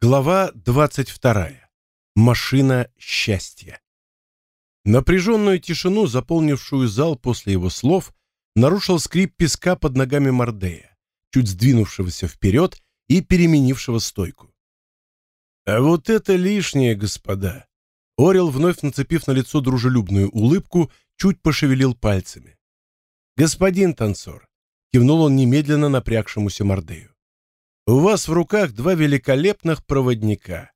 Глава 22. Машина счастья. Напряженную тишину, заполнившую зал после его слов, нарушил скрип песка под ногами Мордея, чуть сдвинувшегося вперед и переменившего стойку. «А вот это лишнее, господа!» Орел, вновь нацепив на лицо дружелюбную улыбку, чуть пошевелил пальцами. «Господин танцор!» — кивнул он немедленно напрягшемуся Мордею. У вас в руках два великолепных проводника,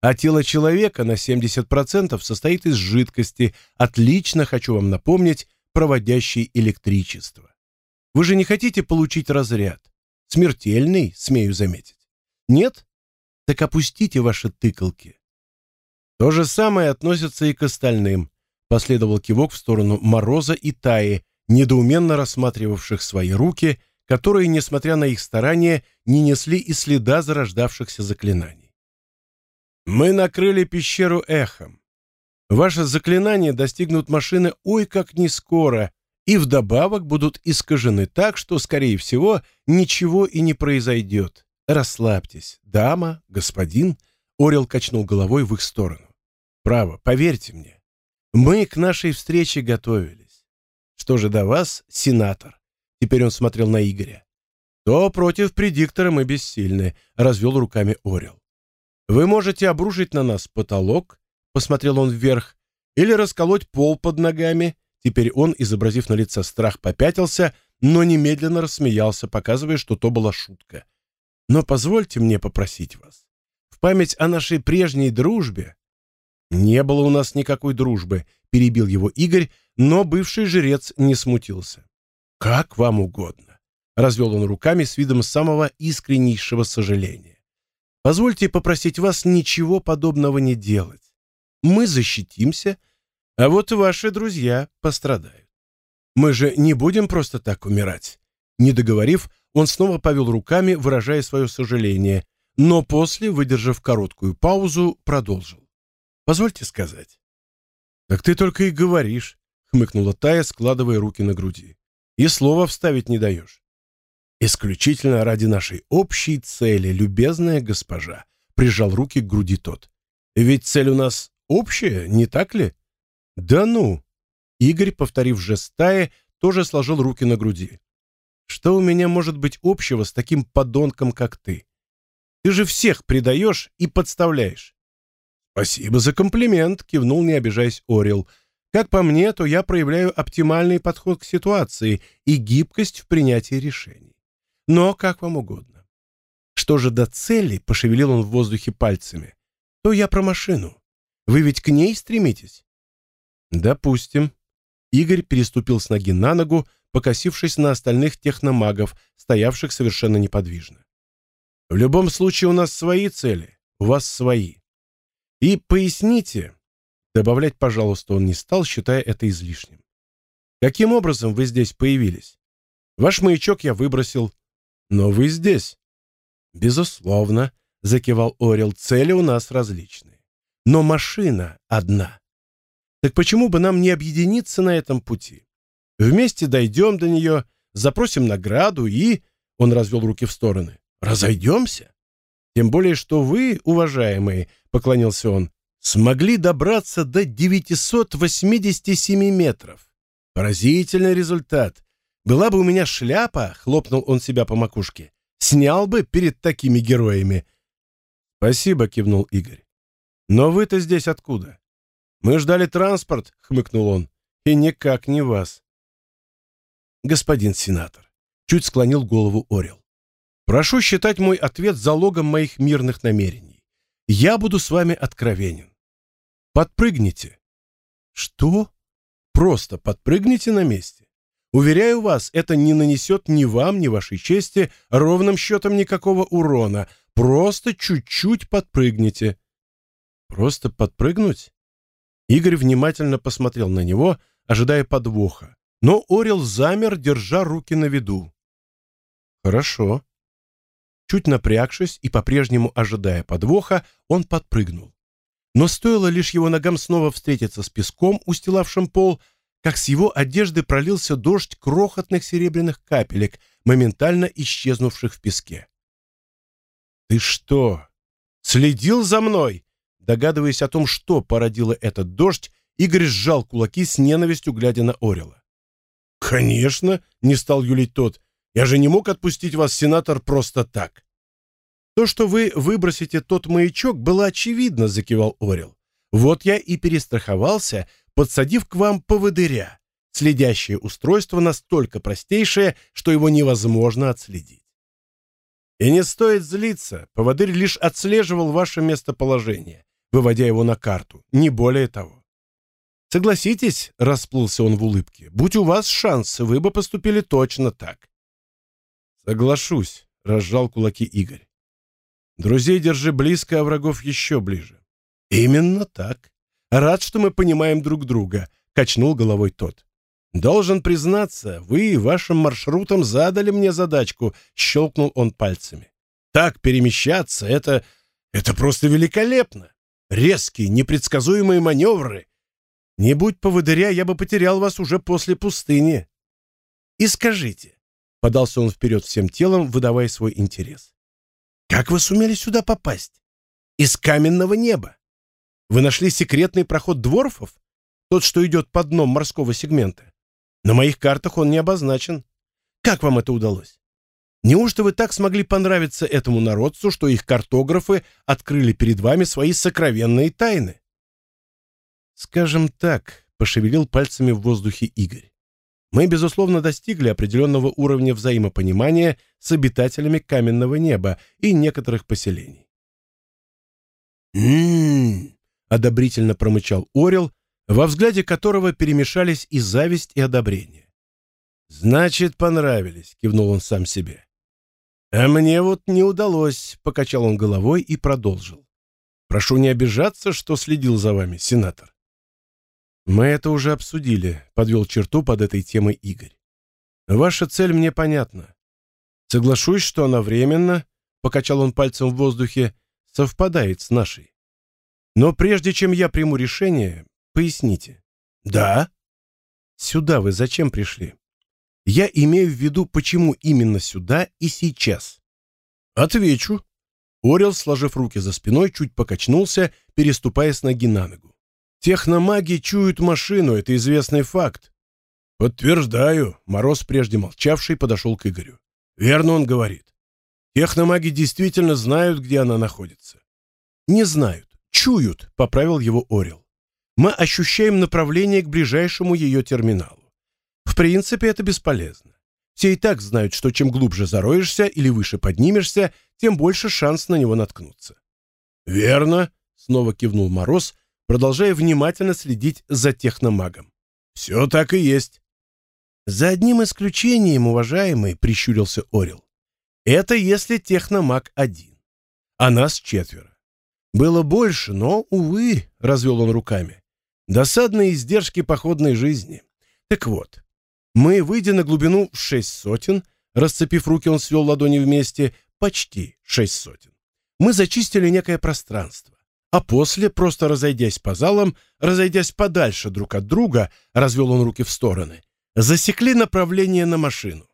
а тело человека на 70% состоит из жидкости, отлично, хочу вам напомнить, проводящей электричество. Вы же не хотите получить разряд? Смертельный, смею заметить. Нет? Так опустите ваши тыкалки. То же самое относится и к остальным. Последовал кивок в сторону Мороза и Таи, недоуменно рассматривавших свои руки которые, несмотря на их старания, не несли и следа зарождавшихся заклинаний. «Мы накрыли пещеру эхом. Ваши заклинания достигнут машины ой как не скоро и вдобавок будут искажены так, что, скорее всего, ничего и не произойдет. Расслабьтесь, дама, господин». Орел качнул головой в их сторону. «Право, поверьте мне. Мы к нашей встрече готовились. Что же до вас, сенатор? Теперь он смотрел на Игоря. То против предиктора мы бессильны, развел руками Орел. Вы можете обрушить на нас потолок, посмотрел он вверх, или расколоть пол под ногами. Теперь он, изобразив на лице страх, попятился, но немедленно рассмеялся, показывая, что то была шутка. Но позвольте мне попросить вас. В память о нашей прежней дружбе не было у нас никакой дружбы, перебил его Игорь, но бывший жрец не смутился. «Как вам угодно», — развел он руками с видом самого искреннейшего сожаления. «Позвольте попросить вас ничего подобного не делать. Мы защитимся, а вот ваши друзья пострадают. Мы же не будем просто так умирать». Не договорив, он снова повел руками, выражая свое сожаление, но после, выдержав короткую паузу, продолжил. «Позвольте сказать». «Так ты только и говоришь», — хмыкнула Тая, складывая руки на груди и слова вставить не даешь. Исключительно ради нашей общей цели, любезная госпожа, прижал руки к груди тот. Ведь цель у нас общая, не так ли? Да ну. Игорь, повторив жест стаи, тоже сложил руки на груди. Что у меня может быть общего с таким подонком, как ты? Ты же всех предаешь и подставляешь. Спасибо за комплимент, кивнул, не обижаясь Орел. Как по мне, то я проявляю оптимальный подход к ситуации и гибкость в принятии решений. Но как вам угодно. Что же до цели, пошевелил он в воздухе пальцами, то я про машину. Вы ведь к ней стремитесь? Допустим. Игорь переступил с ноги на ногу, покосившись на остальных техномагов, стоявших совершенно неподвижно. В любом случае у нас свои цели, у вас свои. И поясните, Добавлять, пожалуйста, он не стал, считая это излишним. Каким образом вы здесь появились? Ваш маячок я выбросил, но вы здесь. Безусловно, закивал Орел, цели у нас различные. Но машина одна. Так почему бы нам не объединиться на этом пути? Вместе дойдем до нее, запросим награду и... Он развел руки в стороны. Разойдемся? Тем более, что вы, уважаемые, поклонился он, смогли добраться до 987 метров. Поразительный результат. Была бы у меня шляпа, хлопнул он себя по макушке, снял бы перед такими героями. Спасибо, кивнул Игорь. Но вы-то здесь откуда? Мы ждали транспорт, хмыкнул он, и никак не вас. Господин сенатор, чуть склонил голову Орел. Прошу считать мой ответ залогом моих мирных намерений. Я буду с вами откровенен. Подпрыгните. Что? Просто подпрыгните на месте. Уверяю вас, это не нанесет ни вам, ни вашей чести ровным счетом никакого урона. Просто чуть-чуть подпрыгните. Просто подпрыгнуть? Игорь внимательно посмотрел на него, ожидая подвоха. Но Орел замер, держа руки на виду. Хорошо. Чуть напрягшись и по-прежнему ожидая подвоха, он подпрыгнул. Но стоило лишь его ногам снова встретиться с песком, устилавшим пол, как с его одежды пролился дождь крохотных серебряных капелек, моментально исчезнувших в песке. «Ты что, Следил за мной. Догадываясь о том, что породило этот дождь, Игорь сжал кулаки с ненавистью, глядя на Орела. «Конечно!» — не стал юлить тот. «Я же не мог отпустить вас, сенатор, просто так!» «То, что вы выбросите тот маячок, было очевидно», — закивал Орел. «Вот я и перестраховался, подсадив к вам поводыря. Следящее устройство настолько простейшее, что его невозможно отследить. И не стоит злиться, поводырь лишь отслеживал ваше местоположение, выводя его на карту, не более того. Согласитесь, расплылся он в улыбке, будь у вас шанс, вы бы поступили точно так. Соглашусь, разжал кулаки Игорь. Друзей держи близко, а врагов еще ближе. Именно так. Рад, что мы понимаем друг друга, качнул головой тот. «Должен признаться, вы вашим маршрутом задали мне задачку», — щелкнул он пальцами. «Так перемещаться — это... это просто великолепно! Резкие, непредсказуемые маневры. Не будь поводыря, я бы потерял вас уже после пустыни. И скажите, — подался он вперед всем телом, выдавая свой интерес, — как вы сумели сюда попасть? Из каменного неба? Вы нашли секретный проход дворфов? Тот, что идет под дном морского сегмента? На моих картах он не обозначен. Как вам это удалось? Неужто вы так смогли понравиться этому народцу, что их картографы открыли перед вами свои сокровенные тайны? Скажем так, пошевелил пальцами в воздухе Игорь. Мы, безусловно, достигли определенного уровня взаимопонимания с обитателями каменного неба и некоторых поселений. «М-м-м», одобрительно промычал Орел, во взгляде которого перемешались и зависть, и одобрение. «Значит, понравились», — кивнул он сам себе. «А мне вот не удалось», — покачал он головой и продолжил. «Прошу не обижаться, что следил за вами, сенатор». «Мы это уже обсудили», — подвел черту под этой темой Игорь. «Ваша цель мне понятна. Соглашусь, что она временно, — покачал он пальцем в воздухе, — совпадает с нашей. Но прежде чем я приму решение, Поясните. Да? Сюда вы зачем пришли? Я имею в виду, почему именно сюда и сейчас. Отвечу. Орел, сложив руки за спиной, чуть покачнулся, переступая с ноги на ногу. Техномаги чуют машину, это известный факт. Подтверждаю, Мороз, прежде молчавший, подошел к Игорю. Верно он говорит. Техномаги действительно знают, где она находится. Не знают, чуют, поправил его Орел мы ощущаем направление к ближайшему ее терминалу. В принципе, это бесполезно. Все и так знают, что чем глубже зароешься или выше поднимешься, тем больше шанс на него наткнуться. «Верно», — снова кивнул Мороз, продолжая внимательно следить за техномагом. «Все так и есть». «За одним исключением, уважаемый», — прищурился Орел. «Это если техномаг один, а нас четверо. Было больше, но, увы», — развел он руками. Досадные издержки походной жизни. Так вот, мы, выйдя на глубину в шесть сотен, расцепив руки, он свел ладони вместе, почти шесть сотен, мы зачистили некое пространство. А после, просто разойдясь по залам, разойдясь подальше друг от друга, развел он руки в стороны, засекли направление на машину.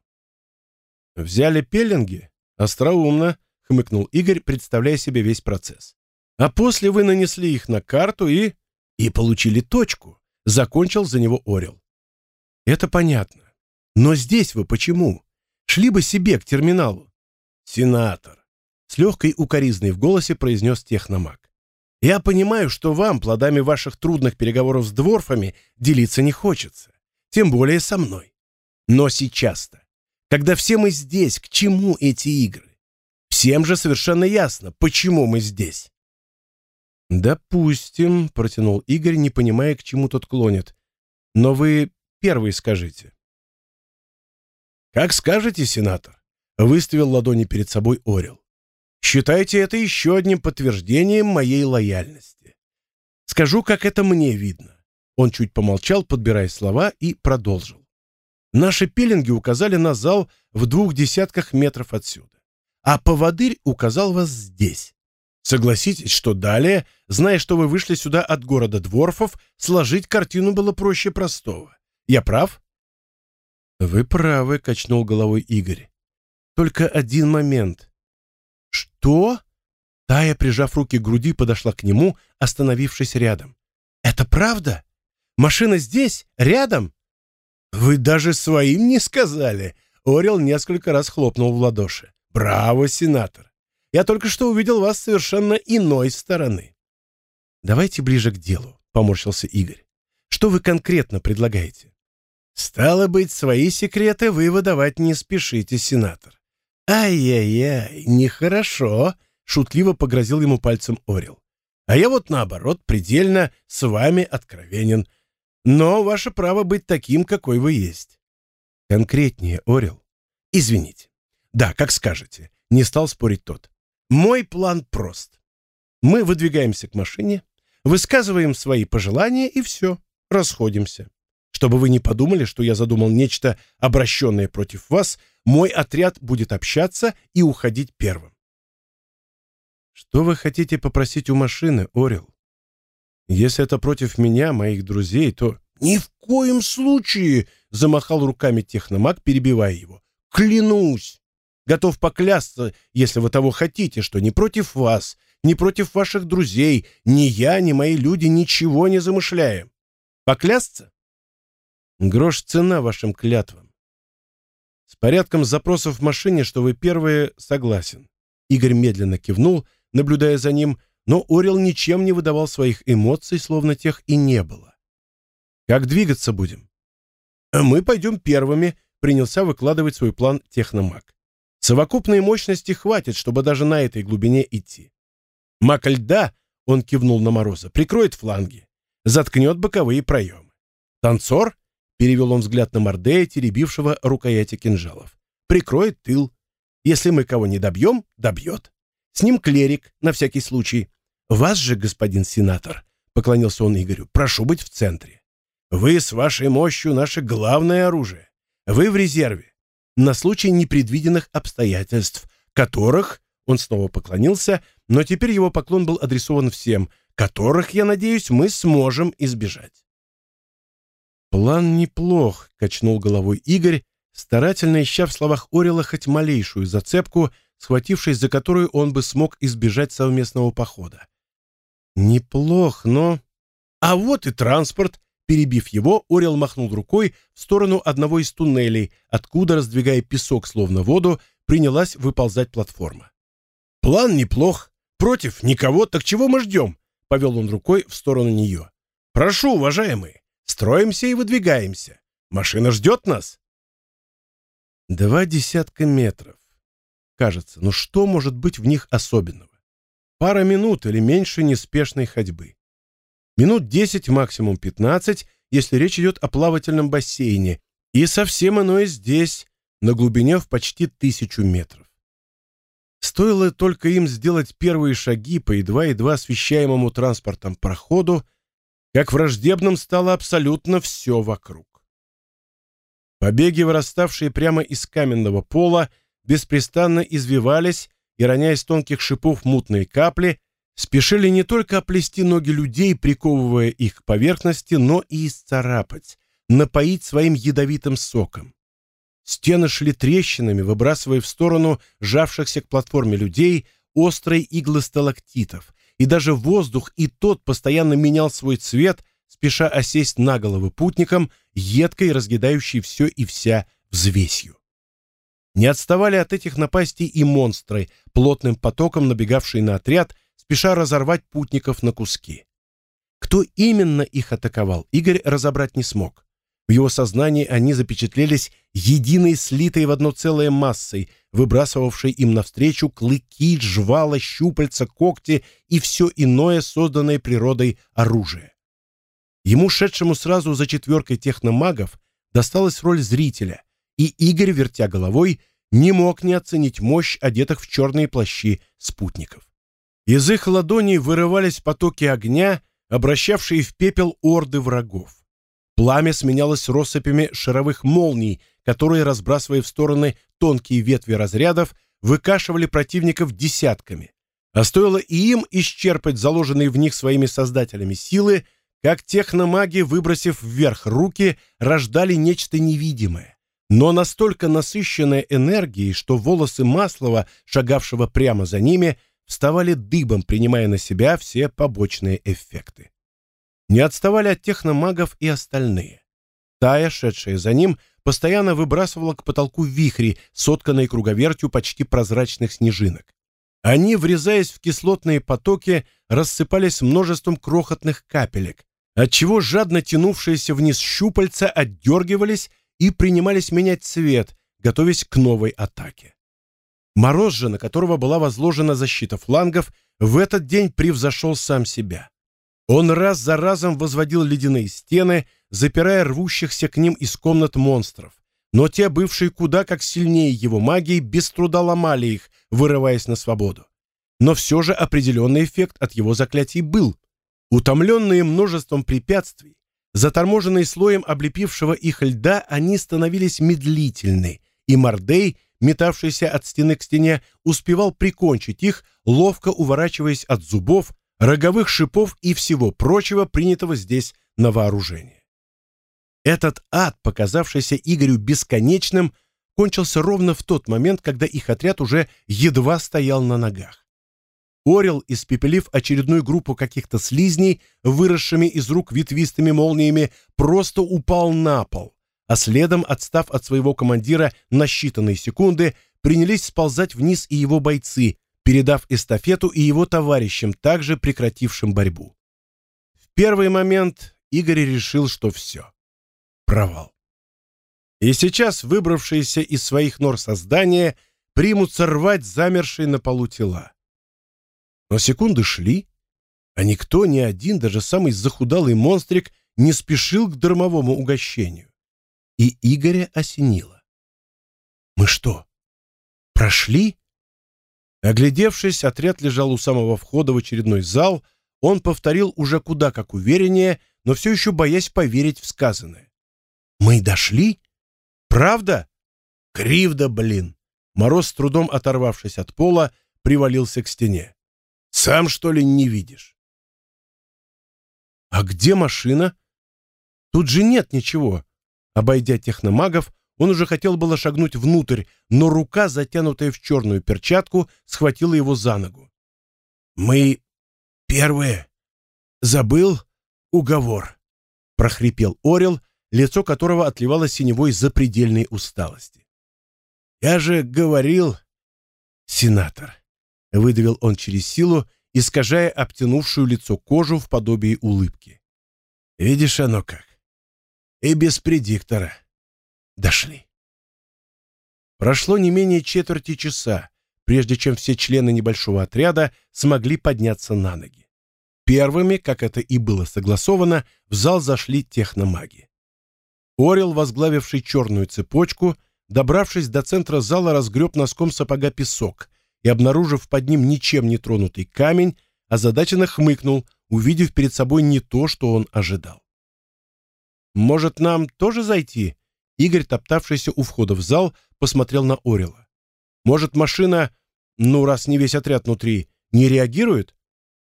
«Взяли пеленги? Остроумно», — хмыкнул Игорь, представляя себе весь процесс. «А после вы нанесли их на карту и...» и получили точку, закончил за него Орел. Это понятно. Но здесь вы почему? Шли бы себе к терминалу. Сенатор, с легкой укоризной в голосе произнес техномаг. Я понимаю, что вам, плодами ваших трудных переговоров с дворфами, делиться не хочется. Тем более со мной. Но сейчас-то, когда все мы здесь, к чему эти игры? Всем же совершенно ясно, почему мы здесь. «Допустим», — протянул Игорь, не понимая, к чему тот клонит. «Но вы первый скажите». «Как скажете, сенатор», — выставил ладони перед собой Орел. «Считайте это еще одним подтверждением моей лояльности. Скажу, как это мне видно». Он чуть помолчал, подбирая слова, и продолжил. «Наши пеленги указали на зал в двух десятках метров отсюда, а поводырь указал вас здесь. Согласитесь, что далее, зная, что вы вышли сюда от города Дворфов, сложить картину было проще простого. Я прав? Вы правы, качнул головой Игорь. Только один момент. Что? Тая, прижав руки к груди, подошла к нему, остановившись рядом. «Это правда? Машина здесь, рядом?» «Вы даже своим не сказали!» Орел несколько раз хлопнул в ладоши. «Браво, сенатор! Я только что увидел вас совершенно иной стороны». «Давайте ближе к делу», — поморщился Игорь. «Что вы конкретно предлагаете?» «Стало быть, свои секреты вы выдавать не спешите, сенатор». «Ай-яй-яй, нехорошо», — шутливо погрозил ему пальцем Орел. «А я вот наоборот предельно с вами откровенен. Но ваше право быть таким, какой вы есть». «Конкретнее, Орел». «Извините». «Да, как скажете», — не стал спорить тот. «Мой план прост. Мы выдвигаемся к машине, высказываем свои пожелания и все, расходимся. Чтобы вы не подумали, что я задумал нечто обращенное против вас, мой отряд будет общаться и уходить первым. Что вы хотите попросить у машины, Орел? Если это против меня, моих друзей, то... Ни в коем случае! Замахал руками техномаг, перебивая его. Клянусь! Готов поклясться, если вы того хотите, что не против вас, не против ваших друзей, ни я, ни мои люди ничего не замышляем. Поклясться? Грош цена вашим клятвам. С порядком запросов в машине, что вы первые, согласен. Игорь медленно кивнул, наблюдая за ним, но Орел ничем не выдавал своих эмоций, словно тех и не было. Как двигаться будем? Мы пойдем первыми, принялся выкладывать свой план техномаг. Совокупной мощности хватит, чтобы даже на этой глубине идти. Маг льда, он кивнул на Мороза, прикроет фланги, заткнет боковые проемы. Танцор, перевел он взгляд на Мордея, теребившего рукояти кинжалов, прикроет тыл. Если мы кого не добьем, добьет. С ним клерик, на всякий случай. Вас же, господин сенатор, поклонился он Игорю, прошу быть в центре. Вы с вашей мощью наше главное оружие. Вы в резерве. На случай непредвиденных обстоятельств, которых он снова поклонился, но теперь его поклон был адресован всем, которых, я надеюсь, мы сможем избежать. «План неплох», — качнул головой Игорь, старательно ища в словах Орела хоть малейшую зацепку, схватившись за которую он бы смог избежать совместного похода. «Неплох, но...» «А вот и транспорт!» Перебив его, Орел махнул рукой в сторону одного из туннелей, откуда, раздвигая песок словно воду, принялась выползать платформа. План неплох. Против никого, так чего мы ждем? Повел он рукой в сторону нее. Прошу, уважаемые, строимся и выдвигаемся. Машина ждет нас. Два десятка метров. Кажется, но что может быть в них особенного? Пара минут или меньше неспешной ходьбы. Минут десять, максимум пятнадцать, если речь идет о плавательном бассейне, и совсем иное здесь, на глубине в почти тысячу метров. Стоило только им сделать первые шаги по едва-едва освещаемому транспортом проходу, как враждебным стало абсолютно все вокруг. Побеги, выраставшие прямо из каменного пола, беспрестанно извивались и, роняя с тонких шипов мутные капли, спешили не только оплести ноги людей, приковывая их к поверхности, но и исцарапать, напоить своим ядовитым соком. Стены шли трещинами, выбрасывая в сторону жавшихся к платформе людей острые иглы сталактитов, и даже воздух и тот постоянно менял свой цвет, спеша осесть на головы путникам, едкой разъедающей все и вся взвесью. Не отставали от этих напастей и монстры, плотным потоком набегавшие на отряд, спеша разорвать путников на куски. Кто именно их атаковал, Игорь разобрать не смог. В его сознании они запечатлелись единой слитой в одно целое массой, выбрасывавшей им навстречу клыки, жвала, щупальца, когти и все иное, созданное природой оружие. Ему, шедшему сразу за четверкой техномагов, досталась роль зрителя, и Игорь, вертя головой, не мог не оценить мощь одетых в черные плащи спутников. Из их ладоней вырывались потоки огня, обращавшие в пепел орды врагов. Пламя сменялось россыпями шаровых молний, которые, разбрасывая в стороны тонкие ветви разрядов, выкашивали противников десятками. А стоило и им исчерпать заложенные в них своими создателями силы, как техномаги, выбросив вверх руки, рождали нечто невидимое, но настолько насыщенное энергией, что волосы Маслова, шагавшего прямо за ними, вставали дыбом, принимая на себя все побочные эффекты. Не отставали от техномагов и остальные. Тая, шедшая за ним, постоянно выбрасывала к потолку вихри, сотканные круговертью почти прозрачных снежинок. Они, врезаясь в кислотные потоки, рассыпались множеством крохотных капелек, отчего жадно тянувшиеся вниз щупальца отдергивались и принимались менять цвет, готовясь к новой атаке. Мороз же, на которого была возложена защита флангов, в этот день превзошел сам себя. Он раз за разом возводил ледяные стены, запирая рвущихся к ним из комнат монстров. Но те, бывшие куда как сильнее его магии, без труда ломали их, вырываясь на свободу. Но все же определенный эффект от его заклятий был. Утомленные множеством препятствий, заторможенные слоем облепившего их льда, они становились медлительны, и Мордей, метавшийся от стены к стене, успевал прикончить их, ловко уворачиваясь от зубов, роговых шипов и всего прочего, принятого здесь на вооружение. Этот ад, показавшийся Игорю бесконечным, кончился ровно в тот момент, когда их отряд уже едва стоял на ногах. Орел, испепелив очередную группу каких-то слизней, выросшими из рук ветвистыми молниями, просто упал на пол, а следом, отстав от своего командира на считанные секунды, принялись сползать вниз и его бойцы, передав эстафету и его товарищам, также прекратившим борьбу. В первый момент Игорь решил, что все. Провал. И сейчас выбравшиеся из своих нор создания примутся рвать замершие на полу тела. Но секунды шли, а никто, ни один, даже самый захудалый монстрик, не спешил к дармовому угощению. И Игоря осенило. «Мы что, прошли?» Оглядевшись, отряд лежал у самого входа в очередной зал, он повторил уже куда как увереннее, но все еще боясь поверить в сказанное. «Мы дошли? Правда? Кривда, блин!» Мороз, с трудом оторвавшись от пола, привалился к стене. «Сам, что ли, не видишь?» «А где машина?» «Тут же нет ничего». Обойдя техномагов, он уже хотел было шагнуть внутрь, но рука, затянутая в черную перчатку, схватила его за ногу. «Мы первые. Забыл уговор», — прохрипел Орел, лицо которого отливало синевой запредельной усталости. «Я же говорил...» «Сенатор», — выдавил он через силу, искажая обтянувшую лицо кожу в подобии улыбки. «Видишь оно как? И без предиктора дошли. Прошло не менее четверти часа, прежде чем все члены небольшого отряда смогли подняться на ноги. Первыми, как это и было согласовано, в зал зашли техномаги. Орел, возглавивший черную цепочку, добравшись до центра зала, разгреб носком сапога песок и, обнаружив под ним ничем не тронутый камень, озадаченно хмыкнул, увидев перед собой не то, что он ожидал. «Может, нам тоже зайти?» Игорь, топтавшийся у входа в зал, посмотрел на Орела. «Может, машина, ну, раз не весь отряд внутри, не реагирует?»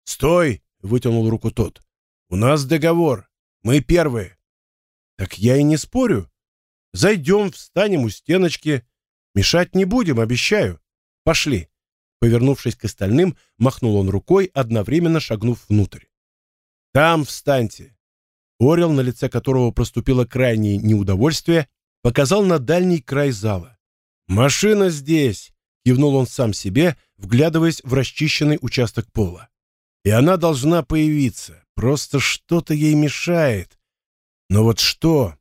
«Стой!» — вытянул руку тот. «У нас договор. Мы первые». «Так я и не спорю. Зайдем, встанем у стеночки. Мешать не будем, обещаю. Пошли». Повернувшись к остальным, махнул он рукой, одновременно шагнув внутрь. «Там встаньте. Орел, на лице которого проступило крайнее неудовольствие, показал на дальний край зала. «Машина здесь!» — кивнул он сам себе, вглядываясь в расчищенный участок пола. «И она должна появиться. Просто что-то ей мешает. Но вот что?»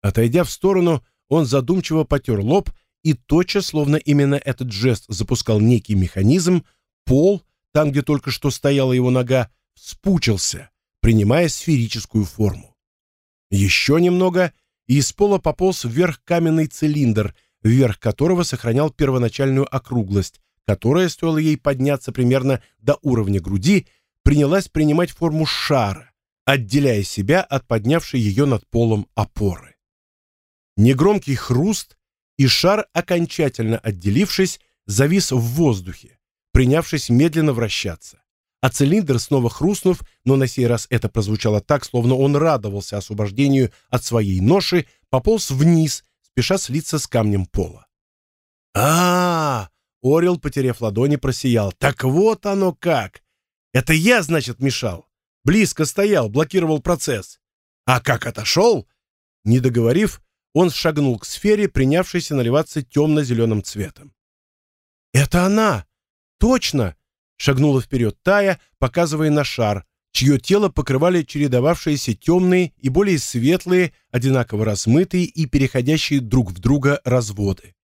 Отойдя в сторону, он задумчиво потер лоб и тотчас, словно именно этот жест запускал некий механизм, пол, там, где только что стояла его нога, спучился, принимая сферическую форму. Еще немного, и из пола пополз вверх каменный цилиндр, вверх которого сохранял первоначальную округлость, которая, стоило ей подняться примерно до уровня груди, принялась принимать форму шара, отделяя себя от поднявшей ее над полом опоры. Негромкий хруст, и шар, окончательно отделившись, завис в воздухе, принявшись медленно вращаться а цилиндр, снова хрустнув, но на сей раз это прозвучало так, словно он радовался освобождению от своей ноши, пополз вниз, спеша слиться с камнем пола. а, -а, -а Орел, потеряв ладони, просиял. «Так вот оно как! Это я, значит, мешал. Близко стоял, блокировал процесс. А как отошел?» Не договорив, он шагнул к сфере, принявшейся наливаться темно-зеленым цветом. «Это она! Точно!» — шагнула вперед Тая, показывая на шар, чье тело покрывали чередовавшиеся темные и более светлые, одинаково размытые и переходящие друг в друга разводы.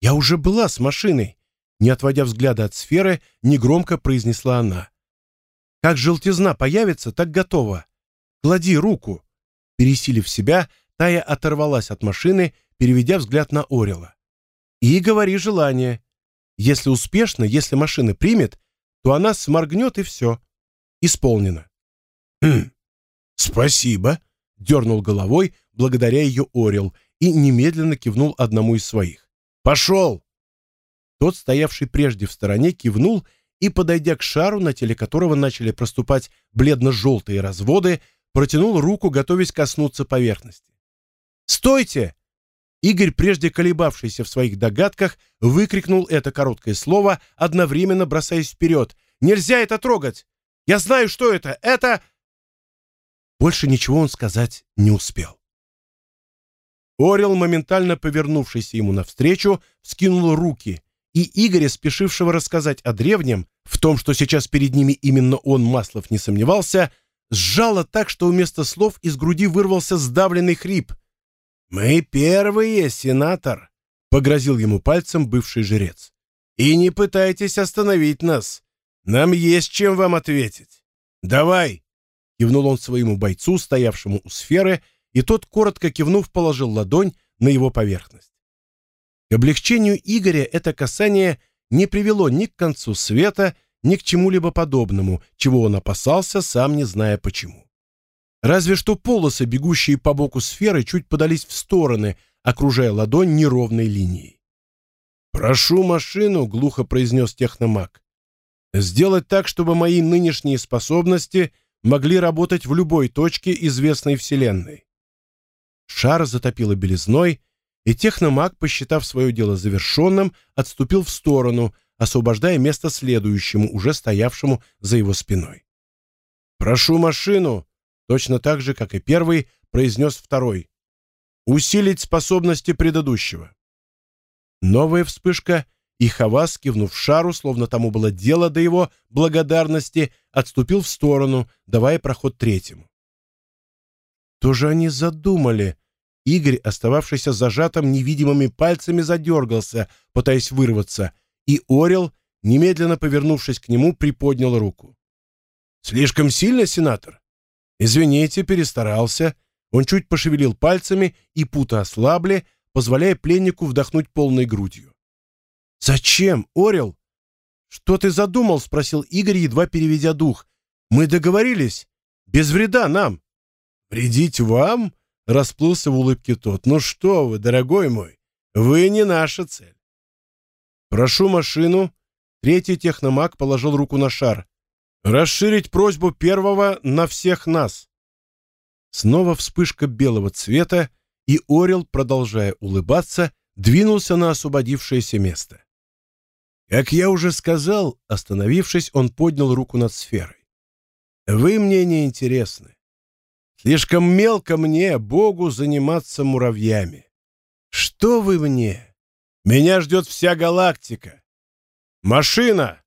«Я уже была с машиной», — не отводя взгляда от сферы, негромко произнесла она. «Как желтизна появится, так готово. Клади руку». Пересилив себя, Тая оторвалась от машины, переведя взгляд на Орела. «И говори желание. Если успешно, если машина примет, то она сморгнет и все. Исполнено». «Хм, спасибо», — дернул головой, благодаря ее Орел, и немедленно кивнул одному из своих. «Пошел!» Тот, стоявший прежде в стороне, кивнул и, подойдя к шару, на теле которого начали проступать бледно-желтые разводы, протянул руку, готовясь коснуться поверхности. «Стойте!» Игорь, прежде колебавшийся в своих догадках, выкрикнул это короткое слово, одновременно бросаясь вперед. «Нельзя это трогать! Я знаю, что это! Это...» Больше ничего он сказать не успел. Орел, моментально повернувшийся ему навстречу, скинул руки, и Игоря, спешившего рассказать о древнем, в том, что сейчас перед ними именно он, Маслов, не сомневался, сжало так, что вместо слов из груди вырвался сдавленный хрип — «Мы первые, сенатор», — погрозил ему пальцем бывший жрец. «И не пытайтесь остановить нас. Нам есть чем вам ответить. Давай!» Кивнул он своему бойцу, стоявшему у сферы, и тот, коротко кивнув, положил ладонь на его поверхность. К облегчению Игоря это касание не привело ни к концу света, ни к чему-либо подобному, чего он опасался, сам не зная почему. Разве что полосы, бегущие по боку сферы, чуть подались в стороны, окружая ладонь неровной линией. «Прошу машину», — глухо произнес техномаг. «Сделать так, чтобы мои нынешние способности могли работать в любой точке известной Вселенной». Шар затопило белизной, и техномаг, посчитав свое дело завершенным, отступил в сторону, освобождая место следующему, уже стоявшему за его спиной. «Прошу машину», точно так же, как и первый, произнес второй. Усилить способности предыдущего. Новая вспышка, и Хавас, кивнув шару, словно тому было дело до его благодарности, отступил в сторону, давая проход третьему. То же они задумали. Игорь, остававшийся зажатым невидимыми пальцами, задергался, пытаясь вырваться, и Орел, немедленно повернувшись к нему, приподнял руку. «Слишком сильно, сенатор?» «Извините, перестарался». Он чуть пошевелил пальцами, и путы ослабли, позволяя пленнику вдохнуть полной грудью. «Зачем, Орел?» «Что ты задумал?» — спросил Игорь, едва переведя дух. «Мы договорились. Без вреда нам». «Вредить вам?» — расплылся в улыбке тот. «Ну что вы, дорогой мой, вы не наша цель». «Прошу машину». Третий техномаг положил руку на шар. Расширить просьбу первого на всех нас. Снова вспышка белого цвета, и Орел, продолжая улыбаться, двинулся на освободившееся место. Как я уже сказал, остановившись, он поднял руку над сферой. Вы мне не интересны. Слишком мелко мне, Богу, заниматься муравьями. Что вы мне? Меня ждет вся галактика. Машина!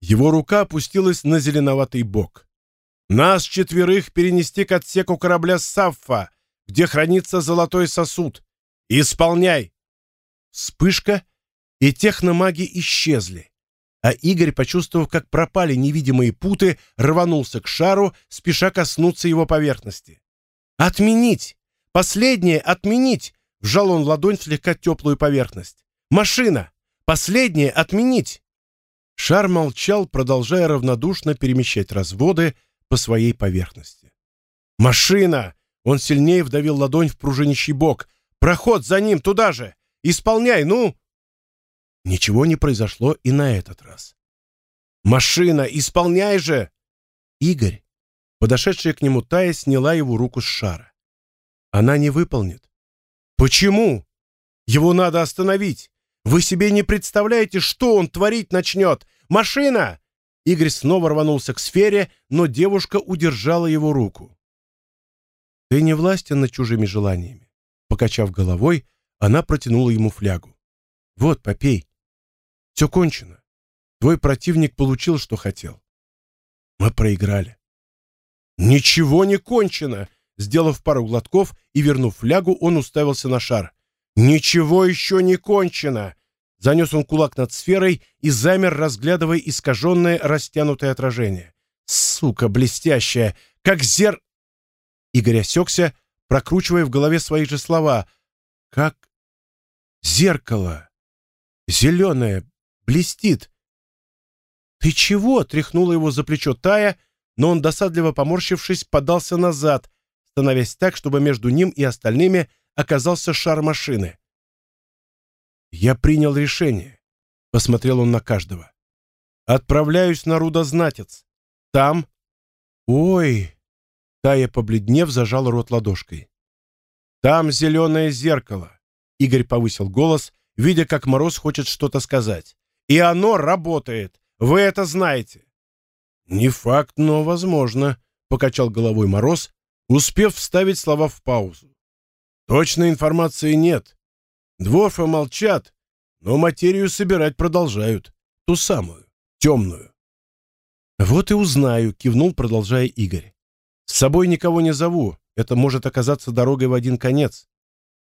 Его рука опустилась на зеленоватый бок. «Нас четверых перенести к отсеку корабля «Саффа», где хранится золотой сосуд. Исполняй!» Вспышка, и техномаги исчезли. А Игорь, почувствовав, как пропали невидимые путы, рванулся к шару, спеша коснуться его поверхности. «Отменить! Последнее отменить!» — вжал он ладонь в слегка теплую поверхность. «Машина! Последнее отменить!» Шар молчал, продолжая равнодушно перемещать разводы по своей поверхности. «Машина!» Он сильнее вдавил ладонь в пружинищий бок. «Проход за ним, туда же! Исполняй, ну!» Ничего не произошло и на этот раз. «Машина, исполняй же!» Игорь, подошедшая к нему Тая, сняла его руку с шара. Она не выполнит. «Почему? Его надо остановить! Вы себе не представляете, что он творить начнет! Машина!» Игорь снова рванулся к сфере, но девушка удержала его руку. «Ты не властен над чужими желаниями». Покачав головой, она протянула ему флягу. «Вот, попей. Все кончено. Твой противник получил, что хотел. Мы проиграли». «Ничего не кончено!» Сделав пару глотков и вернув флягу, он уставился на шар. «Ничего еще не кончено!» Занес он кулак над сферой и замер, разглядывая искаженное, растянутое отражение. «Сука блестящая! Как зер...» Игорь осекся, прокручивая в голове свои же слова. «Как зеркало! Зеленое! Блестит!» «Ты чего?» — тряхнула его за плечо Тая, но он, досадливо поморщившись, подался назад, становясь так, чтобы между ним и остальными оказался шар машины. «Я принял решение», — посмотрел он на каждого. «Отправляюсь на Рудознатец. Там...» «Ой!» — Тая, побледнев, зажал рот ладошкой. «Там зеленое зеркало», — Игорь повысил голос, видя, как Мороз хочет что-то сказать. «И оно работает. Вы это знаете». «Не факт, но возможно», — покачал головой Мороз, успев вставить слова в паузу. «Точной информации нет. Дворфы молчат, но материю собирать продолжают. Ту самую, темную». «Вот и узнаю», — кивнул, продолжая Игорь. «С собой никого не зову. Это может оказаться дорогой в один конец.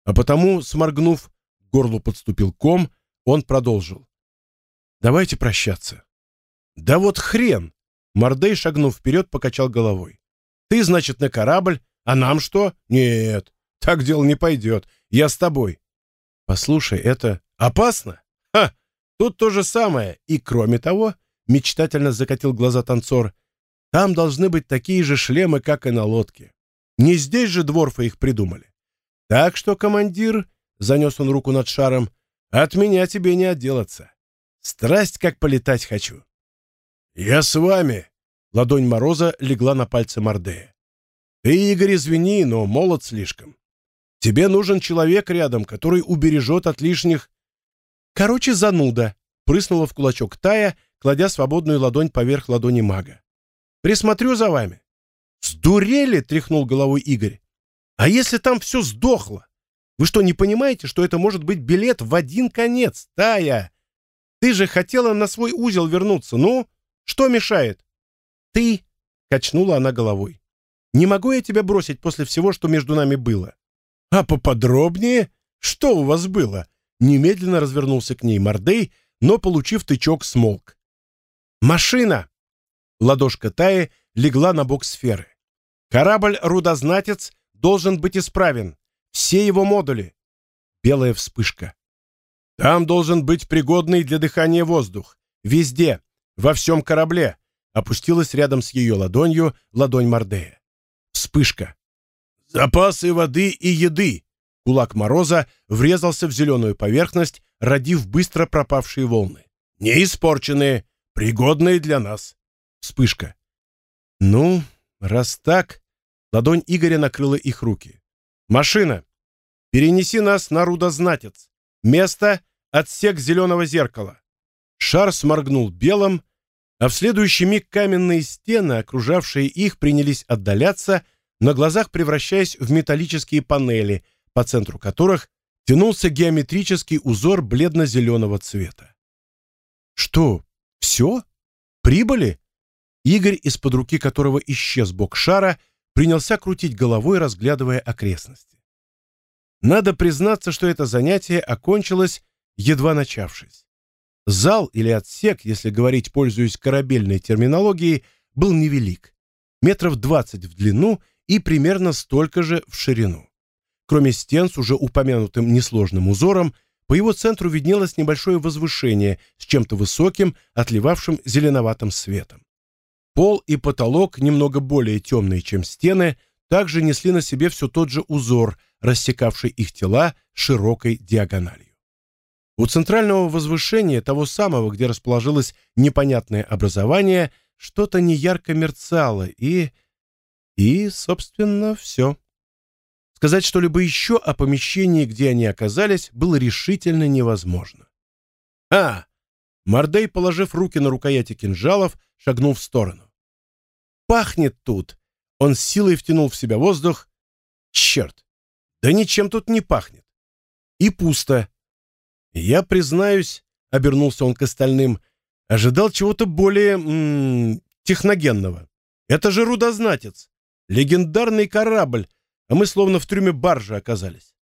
А потому, сморгнув, к горлу подступил ком, он продолжил. «Давайте прощаться». «Да вот хрен!» Мордей, шагнув вперед, покачал головой. «Ты, значит, на корабль, а нам что? Нет, так дело не пойдет. Я с тобой». «Послушай, это опасно?» «Ха! Тут то же самое. И кроме того, — мечтательно закатил глаза танцор, — там должны быть такие же шлемы, как и на лодке. Не здесь же дворфы их придумали. Так что, командир, — занес он руку над шаром, — от меня тебе не отделаться. Страсть, как полетать хочу. «Я с вами!» — ладонь Мороза легла на пальцы Мордея. «Ты, Игорь, извини, но молод слишком. Тебе нужен человек рядом, который убережет от лишних...» «Короче, зануда!» — прыснула в кулачок Тая, кладя свободную ладонь поверх ладони мага. «Присмотрю за вами». «Сдурели!» — тряхнул головой Игорь. «А если там все сдохло? Вы что, не понимаете, что это может быть билет в один конец, Тая? Ты же хотела на свой узел вернуться, ну?» Что мешает? Ты, качнула она головой. Не могу я тебя бросить после всего, что между нами было. А поподробнее, что у вас было? Немедленно развернулся к ней Мордей, но, получив тычок, смолк. Машина! Ладошка Таи легла на бок сферы. Корабль «Рудознатец» должен быть исправен. Все его модули. Белая вспышка. Там должен быть пригодный для дыхания воздух. Везде во всем корабле!» Опустилась рядом с ее ладонью ладонь Мордея. Вспышка. «Запасы воды и еды!» Кулак Мороза врезался в зеленую поверхность, родив быстро пропавшие волны. «Не испорченные, пригодные для нас!» Вспышка. «Ну, раз так...» Ладонь Игоря накрыла их руки. «Машина! Перенеси нас на Рудознатец! Место — отсек зеленого зеркала!» Шар сморгнул белым, а в следующий миг каменные стены, окружавшие их, принялись отдаляться, на глазах превращаясь в металлические панели, по центру которых тянулся геометрический узор бледно-зеленого цвета. «Что, все? Прибыли?» Игорь, из-под руки которого исчез бок шара, принялся крутить головой, разглядывая окрестности. Надо признаться, что это занятие окончилось, едва начавшись. Зал или отсек, если говорить, пользуясь корабельной терминологией, был невелик. Метров 20 в длину и примерно столько же в ширину. Кроме стен с уже упомянутым несложным узором, по его центру виднелось небольшое возвышение с чем-то высоким, отливавшим зеленоватым светом. Пол и потолок, немного более темные, чем стены, также несли на себе все тот же узор, рассекавший их тела широкой диагональю. У центрального возвышения, того самого, где расположилось непонятное образование, что-то неярко мерцало и... И, собственно, все. Сказать что-либо еще о помещении, где они оказались, было решительно невозможно. А! Мордей, положив руки на рукояти кинжалов, шагнул в сторону. Пахнет тут. Он с силой втянул в себя воздух. Черт! Да ничем тут не пахнет. И пусто. Я признаюсь, обернулся он к остальным, ожидал чего-то более м -м, техногенного. Это же рудознатец. Легендарный корабль, а мы словно в трюме баржи оказались.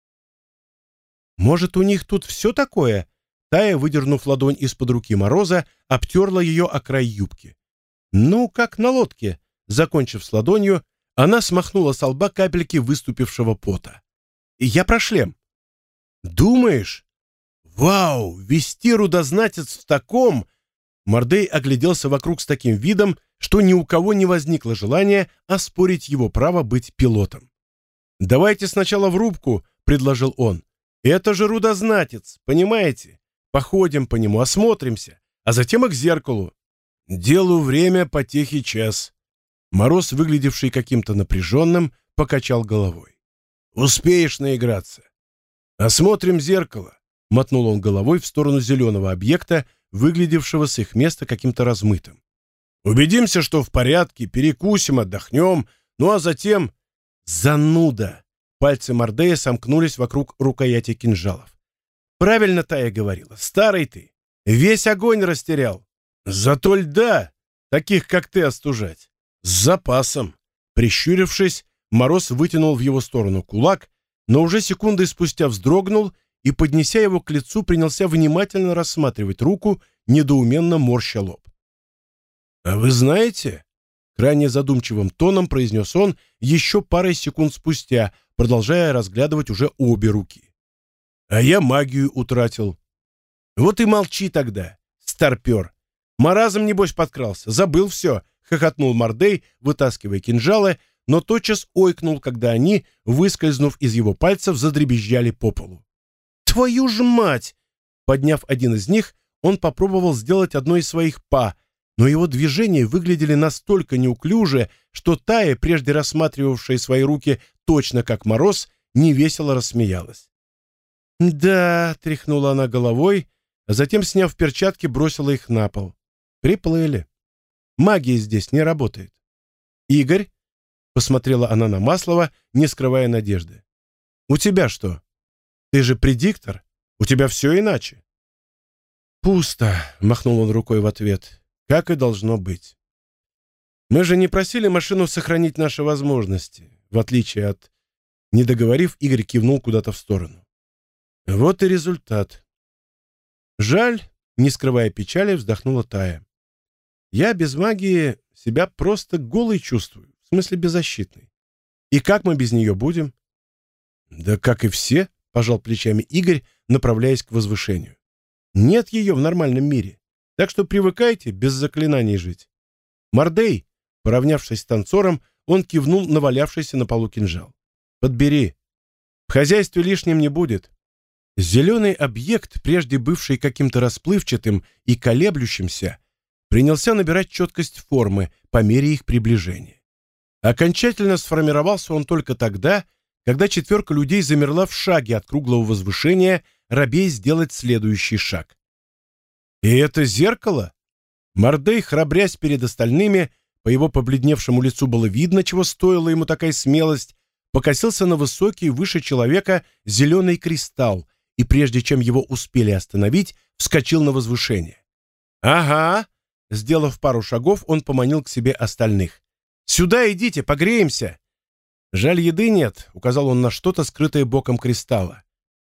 Может, у них тут все такое? Тая, выдернув ладонь из-под руки Мороза, обтерла ее о край юбки. Ну, как на лодке. Закончив с ладонью, она смахнула с лба капельки выступившего пота. «Я про шлем». «Думаешь? Вау, вести рудознатец в таком...» Мордей огляделся вокруг с таким видом, что ни у кого не возникло желания оспорить его право быть пилотом. «Давайте сначала в рубку», — предложил он. «Это же рудознатец, понимаете? Походим по нему, осмотримся, а затем и к зеркалу. Делу время, потехи час». Мороз, выглядевший каким-то напряженным, покачал головой. «Успеешь наиграться. Осмотрим зеркало», — мотнул он головой в сторону зеленого объекта, выглядевшего с их места каким-то размытым. Убедимся, что в порядке, перекусим, отдохнем, ну а затем... Зануда! Пальцы Мордея сомкнулись вокруг рукояти кинжалов. Правильно Тая говорила, старый ты. Весь огонь растерял. Зато льда, таких как ты, остужать. С запасом. Прищурившись, Мороз вытянул в его сторону кулак, но уже секунды спустя вздрогнул и, поднеся его к лицу, принялся внимательно рассматривать руку, недоуменно морща лоб. «А вы знаете?» — крайне задумчивым тоном произнес он еще парой секунд спустя, продолжая разглядывать уже обе руки. «А я магию утратил». «Вот и молчи тогда, старпер. Маразм, небось, подкрался. Забыл все», — хохотнул Мордей, вытаскивая кинжалы, но тотчас ойкнул, когда они, выскользнув из его пальцев, задребезжали по полу. «Твою ж мать!» Подняв один из них, он попробовал сделать одно из своих па, но его движения выглядели настолько неуклюже, что Тая, прежде рассматривавшая свои руки точно как мороз, невесело рассмеялась. «Да», — тряхнула она головой, а затем, сняв перчатки, бросила их на пол. «Приплыли. Магия здесь не работает». «Игорь?» — посмотрела она на Маслова, не скрывая надежды. «У тебя что? Ты же предиктор. У тебя все иначе». «Пусто», — махнул он рукой в ответ как и должно быть. Мы же не просили машину сохранить наши возможности, в отличие от... Не договорив, Игорь кивнул куда-то в сторону. Вот и результат. Жаль, не скрывая печали, вздохнула Тая. Я без магии себя просто голый чувствую, в смысле беззащитный. И как мы без нее будем? Да как и все, пожал плечами Игорь, направляясь к возвышению. Нет ее в нормальном мире. Так что привыкайте без заклинаний жить. Мордей, поравнявшись с танцором, он кивнул на валявшийся на полу кинжал. Подбери. В хозяйстве лишним не будет. Зеленый объект, прежде бывший каким-то расплывчатым и колеблющимся, принялся набирать четкость формы по мере их приближения. Окончательно сформировался он только тогда, когда четверка людей замерла в шаге от круглого возвышения, рабей сделать следующий шаг. И это зеркало? Мордей, храбрясь перед остальными, по его побледневшему лицу было видно, чего стоила ему такая смелость, покосился на высокий, выше человека, зеленый кристалл, и прежде чем его успели остановить, вскочил на возвышение. «Ага!» Сделав пару шагов, он поманил к себе остальных. «Сюда идите, погреемся!» «Жаль, еды нет», — указал он на что-то, скрытое боком кристалла.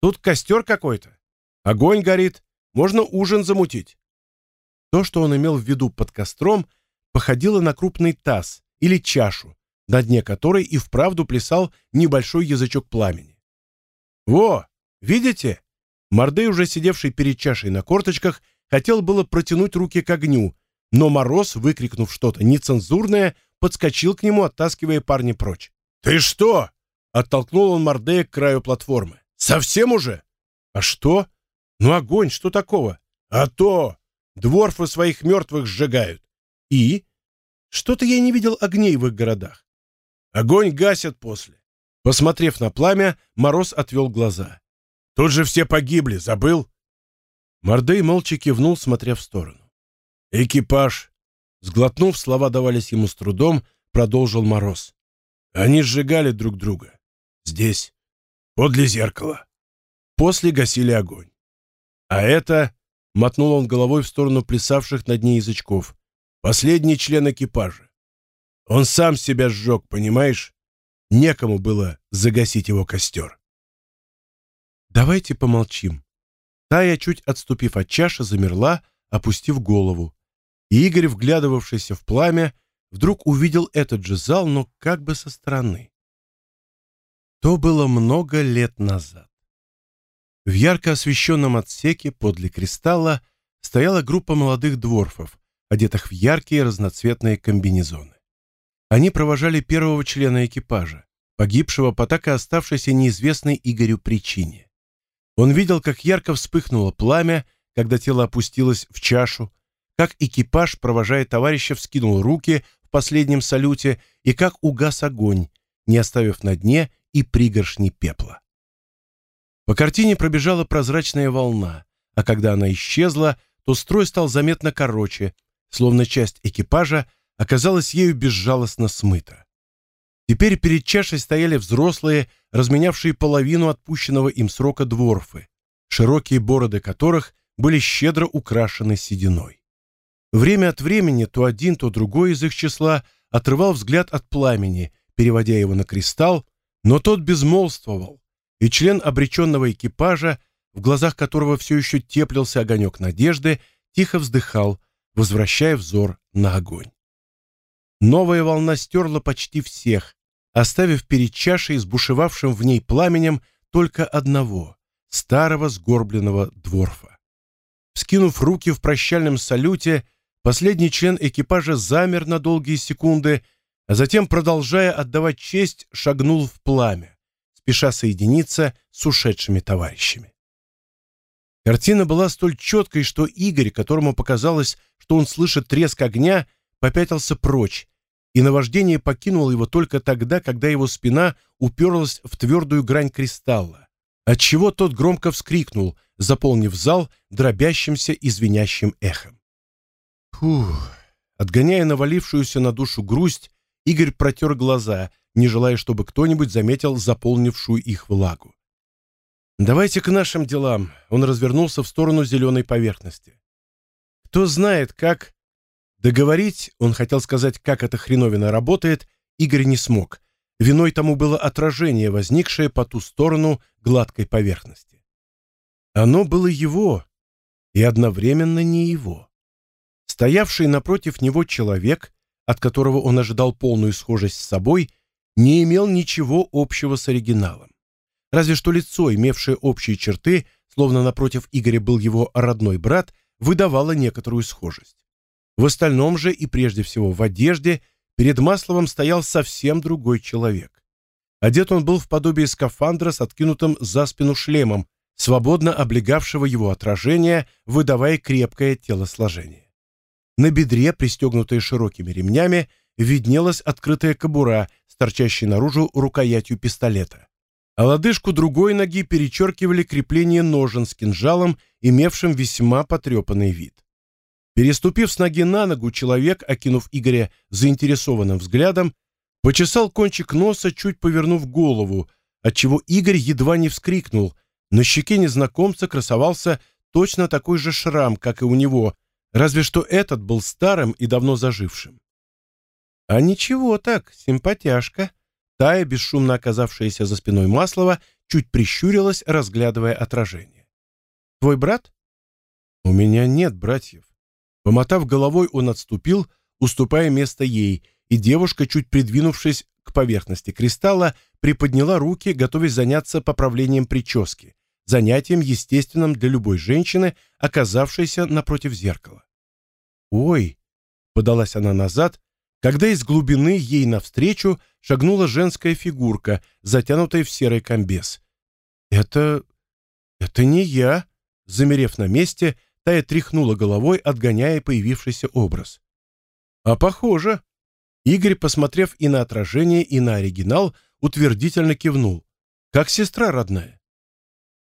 «Тут костер какой-то. Огонь горит. Можно ужин замутить. То, что он имел в виду под костром, походило на крупный таз или чашу, на дне которой и вправду плясал небольшой язычок пламени. «Во! Видите?» Мордей, уже сидевший перед чашей на корточках, хотел было протянуть руки к огню, но Мороз, выкрикнув что-то нецензурное, подскочил к нему, оттаскивая парня прочь. «Ты что?» — оттолкнул он Мордея к краю платформы. «Совсем уже?» «А что?» Ну огонь, что такого? А то! Дворфы своих мертвых сжигают. И? Что-то я не видел огней в их городах. Огонь гасят после. Посмотрев на пламя, Мороз отвел глаза. Тут же все погибли, забыл? Мордей молча кивнул, смотря в сторону. «Экипаж!» Сглотнув, слова давались ему с трудом, продолжил Мороз. «Они сжигали друг друга. Здесь, подле зеркала. После гасили огонь. А это...» — мотнул он головой в сторону плясавших над ней язычков. «Последний член экипажа. Он сам себя сжег, понимаешь? Некому было загасить его костер». «Давайте помолчим». Тая, чуть отступив от чаши, замерла, опустив голову. И Игорь, вглядывавшийся в пламя, вдруг увидел этот же зал, но как бы со стороны. То было много лет назад. В ярко освещенном отсеке подле кристалла стояла группа молодых дворфов, одетых в яркие разноцветные комбинезоны. Они провожали первого члена экипажа, погибшего по так и оставшейся неизвестной Игорю причине. Он видел, как ярко вспыхнуло пламя, когда тело опустилось в чашу, как экипаж, провожая товарища, вскинул руки в последнем салюте и как угас огонь, не оставив на дне и пригоршни пепла. По картине пробежала прозрачная волна, а когда она исчезла, то строй стал заметно короче, словно часть экипажа оказалась ею безжалостно смыта. Теперь перед чашей стояли взрослые, разменявшие половину отпущенного им срока дворфы, широкие бороды которых были щедро украшены сединой. Время от времени то один, то другой из их числа отрывал взгляд от пламени, переводя его на кристалл, но тот безмолвствовал, и член обреченного экипажа, в глазах которого все еще теплился огонек надежды, тихо вздыхал, возвращая взор на огонь. Новая волна стерла почти всех, оставив перед чашей с бушевавшим в ней пламенем только одного, старого сгорбленного дворфа. Вскинув руки в прощальном салюте, Последний член экипажа замер на долгие секунды, а затем, продолжая отдавать честь, шагнул в пламя, спеша соединиться с ушедшими товарищами. Картина была столь четкой, что Игорь, которому показалось, что он слышит треск огня, попятился прочь, и наваждение покинуло его только тогда, когда его спина уперлась в твердую грань кристалла, отчего тот громко вскрикнул, заполнив зал дробящимся и звенящим эхом. Фух. Отгоняя навалившуюся на душу грусть, Игорь протер глаза, не желая, чтобы кто-нибудь заметил заполнившую их влагу. «Давайте к нашим делам», — он развернулся в сторону зеленой поверхности. «Кто знает, как...» Договорить, он хотел сказать, как эта хреновина работает, Игорь не смог. Виной тому было отражение, возникшее по ту сторону гладкой поверхности. Оно было его и одновременно не его. Стоявший напротив него человек, от которого он ожидал полную схожесть с собой, не имел ничего общего с оригиналом. Разве что лицо, имевшее общие черты, словно напротив Игоря был его родной брат, выдавало некоторую схожесть. В остальном же и прежде всего в одежде перед Масловым стоял совсем другой человек. Одет он был в подобие скафандра с откинутым за спину шлемом, свободно облегавшего его отражение, выдавая крепкое телосложение. На бедре, пристегнутая широкими ремнями, виднелась открытая кобура с торчащей наружу рукоятью пистолета. А лодыжку другой ноги перечеркивали крепление ножен с кинжалом, имевшим весьма потрепанный вид. Переступив с ноги на ногу, человек, окинув Игоря заинтересованным взглядом, почесал кончик носа, чуть повернув голову, отчего Игорь едва не вскрикнул. На щеке незнакомца красовался точно такой же шрам, как и у него, Разве что этот был старым и давно зажившим. А ничего так, симпатяшка. Тая, бесшумно оказавшаяся за спиной Маслова, чуть прищурилась, разглядывая отражение. «Твой брат?» «У меня нет братьев». Помотав головой, он отступил, уступая место ей, и девушка, чуть придвинувшись к поверхности кристалла, приподняла руки, готовясь заняться поправлением прически, занятием естественным для любой женщины, оказавшейся напротив зеркала. «Ой!» — подалась она назад, когда из глубины ей навстречу шагнула женская фигурка, затянутая в серый комбез. «Это... это не я!» Замерев на месте, Тая тряхнула головой, отгоняя появившийся образ. «А похоже!» Игорь, посмотрев и на отражение, и на оригинал, утвердительно кивнул. «Как сестра родная».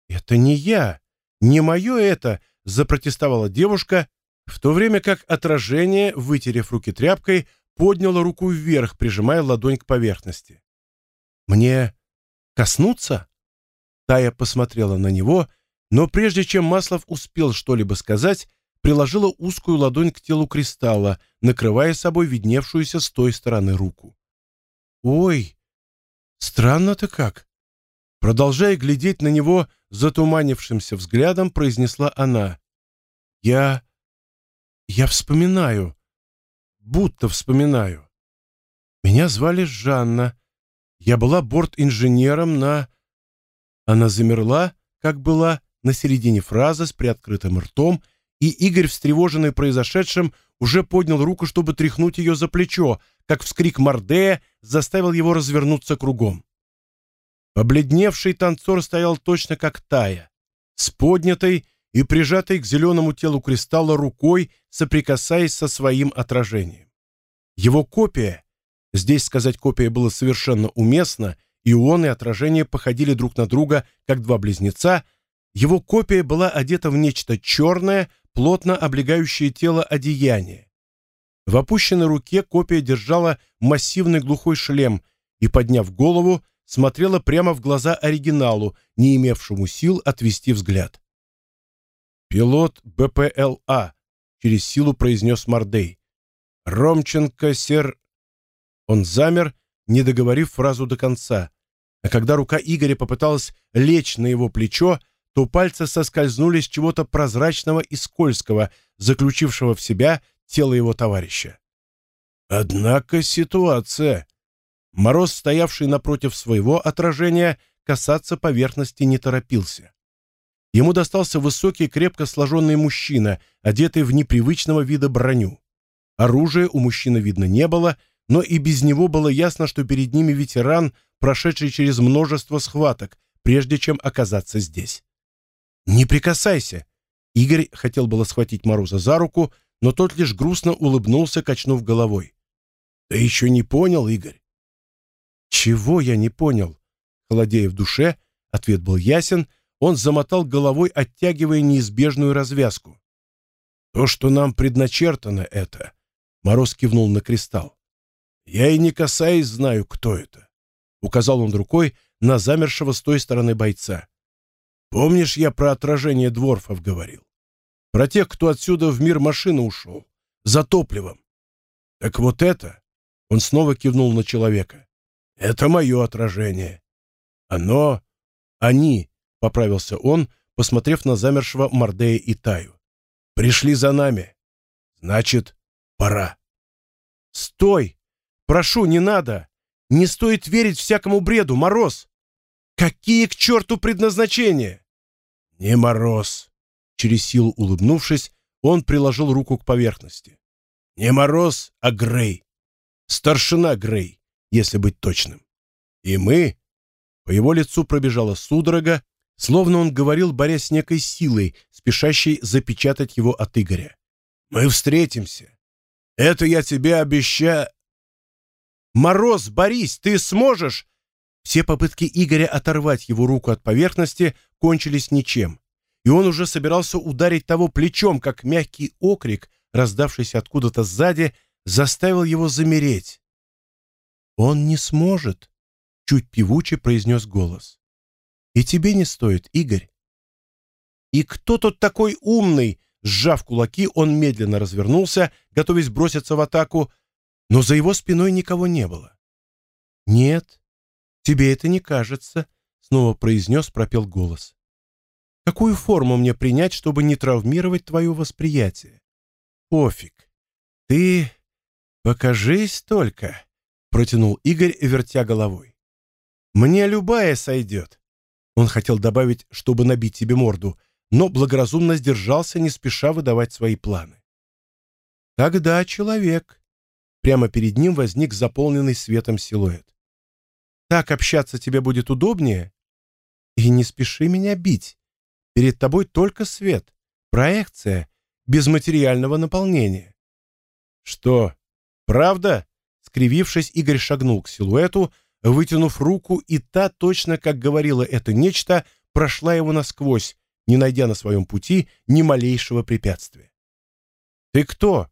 «Это не я! Не мое это!» запротестовала девушка, в то время как отражение, вытерев руки тряпкой, подняло руку вверх, прижимая ладонь к поверхности. «Мне коснуться?» Тая посмотрела на него, но прежде чем Маслов успел что-либо сказать, приложила узкую ладонь к телу кристалла, накрывая собой видневшуюся с той стороны руку. «Ой, странно-то как!» Продолжая глядеть на него затуманившимся взглядом, произнесла она. «Я... я вспоминаю. Будто вспоминаю. Меня звали Жанна. Я была борт-инженером на...» Она замерла, как была, на середине фразы с приоткрытым ртом, и Игорь, встревоженный произошедшим, уже поднял руку, чтобы тряхнуть ее за плечо, как вскрик Мордея заставил его развернуться кругом. Побледневший танцор стоял точно как Тая, с поднятой и прижатой к зеленому телу кристалла рукой, соприкасаясь со своим отражением. Его копия, здесь сказать копия было совершенно уместно, и он и отражение походили друг на друга, как два близнеца, его копия была одета в нечто черное, плотно облегающее тело одеяние. В опущенной руке копия держала массивный глухой шлем и, подняв голову, смотрела прямо в глаза оригиналу, не имевшему сил отвести взгляд. «Пилот БПЛА», — через силу произнес Мордей. «Ромченко сер...» Он замер, не договорив фразу до конца, а когда рука Игоря попыталась лечь на его плечо, то пальцы соскользнули с чего-то прозрачного и скользкого, заключившего в себя тело его товарища. Однако ситуация, Мороз, стоявший напротив своего отражения, касаться поверхности не торопился. Ему достался высокий, крепко сложенный мужчина, одетый в непривычного вида броню. Оружия у мужчины видно не было, но и без него было ясно, что перед ними ветеран, прошедший через множество схваток, прежде чем оказаться здесь. «Не прикасайся!» Игорь хотел было схватить Мороза за руку, но тот лишь грустно улыбнулся, качнув головой. «Ты еще не понял, Игорь? «Чего я не понял?» Холодея в душе, ответ был ясен, он замотал головой, оттягивая неизбежную развязку. «То, что нам предначертано, это...» Мороз кивнул на кристалл. «Я и не касаясь знаю, кто это», — указал он рукой на замершего с той стороны бойца. «Помнишь, я про отражение дворфов говорил? Про тех, кто отсюда в мир машины ушел, за топливом. Так вот это...» — он снова кивнул на человека. Это мое отражение. Оно... Они, — поправился он, посмотрев на замершего Мордея и Таю. Пришли за нами. Значит, пора. Стой! Прошу, не надо! Не стоит верить всякому бреду, Мороз! Какие к черту предназначения? Не Мороз. Через силу улыбнувшись, он приложил руку к поверхности. Не Мороз, а Грей. Старшина Грей если быть точным. И мы... По его лицу пробежала судорога, словно он говорил, борясь с некой силой, спешащей запечатать его от Игоря. «Мы встретимся. Это я тебе обещаю...» «Мороз, Борис, ты сможешь?» Все попытки Игоря оторвать его руку от поверхности кончились ничем, и он уже собирался ударить того плечом, как мягкий окрик, раздавшийся откуда-то сзади, заставил его замереть. «Он не сможет», — чуть певуче произнес голос. «И тебе не стоит, Игорь». «И кто тут такой умный?» Сжав кулаки, он медленно развернулся, готовясь броситься в атаку, но за его спиной никого не было. «Нет, тебе это не кажется», — снова произнес, пропел голос. «Какую форму мне принять, чтобы не травмировать твое восприятие?» «Пофиг. Ты покажись только» протянул Игорь, вертя головой. Мне любая сойдет. Он хотел добавить, чтобы набить тебе морду, но благоразумно сдержался, не спеша выдавать свои планы. Тогда человек. Прямо перед ним возник заполненный светом силуэт. Так общаться тебе будет удобнее? И не спеши меня бить. Перед тобой только свет, проекция, без материального наполнения. Что, правда? Скривившись, Игорь шагнул к силуэту, вытянув руку, и та, точно как говорила это нечто, прошла его насквозь, не найдя на своем пути ни малейшего препятствия. «Ты кто?